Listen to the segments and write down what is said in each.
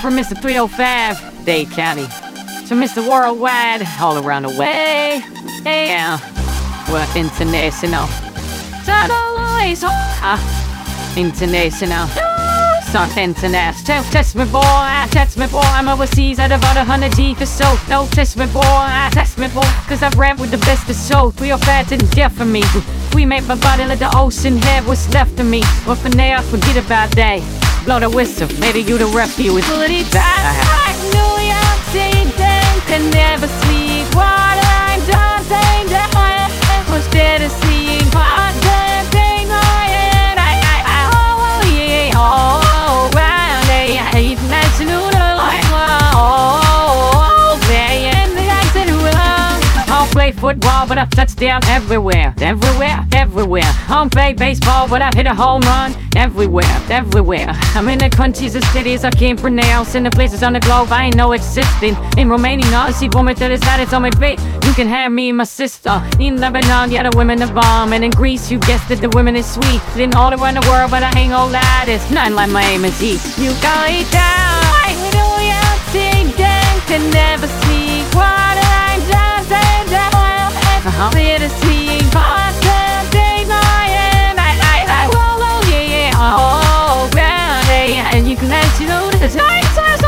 from Mr. 305, Dade County, to Mr. Worldwide, all around the way. Yeah, we're international. Totally, uh, international. Start international. Test me, boy. Test me, boy. I'm overseas at about a hundred G for so. No, test me, boy. Test me, boy. Cause I've ran with the best of soul. We all fat didn't care for me. We made my body like the ocean have what's left of me. But for now, forget about that. Blow the whistle. Maybe you the refuge. Put it back. New York City, can never sleep. Play football, but I've touchdown everywhere, everywhere, everywhere. I'll play baseball, but I've hit a home run everywhere, everywhere. I'm in the countries and cities I can't pronounce, in the places on the globe I ain't know existing. In Romania, I see women to side, it's on my feet. You can have me, and my sister. In Lebanon, yeah, the women are bomb. And in Greece, you guessed it, the women is sweet. In all around the world, but I ain't gonna lie, there's nothing like Miami's heat. You it down. I know you think that can never. What yeah, yeah, and you can let you know the nights are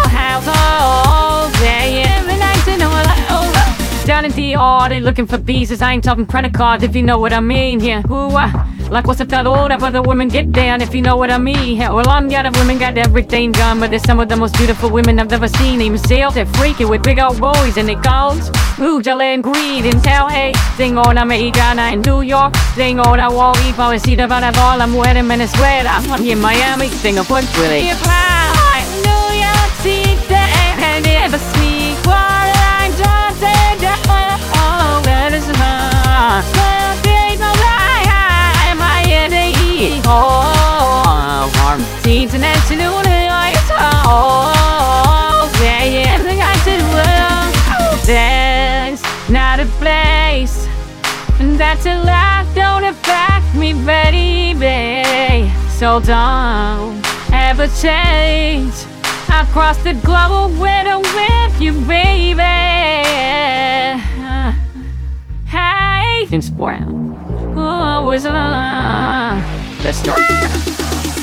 down in DR, they looking for visas. I ain't talking credit cards if you know what I mean. Yeah, who uh, like what's up that old up the women get down if you know what I mean. Yeah, well, I'm got a women got everything done, but they're some of the most beautiful women I've ever seen. Even sales, they're freaky with big old boys and they goals. Ooh, and greed in tell hey, sing on I'm a Ghana in New York, sing on I wall if I see the ball I'm wearing Venezuela, I'm in Miami, Singapore, really. If warm international, oh, yeah, in the world. There's not a place that's a life don't affect me, baby. So don't ever change. Across the globe with or with you, baby. Hey, it's brown. Oh, was a Let's start.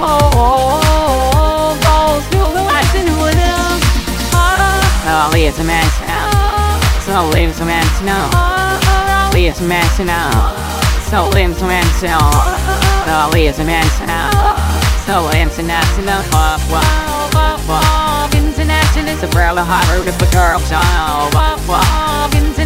is oh, oh, oh, oh, still the the world. Oh, leave some man So leave some man now. Leave some man now. So leave some man now. So leave some man now. So international, wop, wop, wop, wop, international, it's a barrel hot rooted for girls, oh, international, go!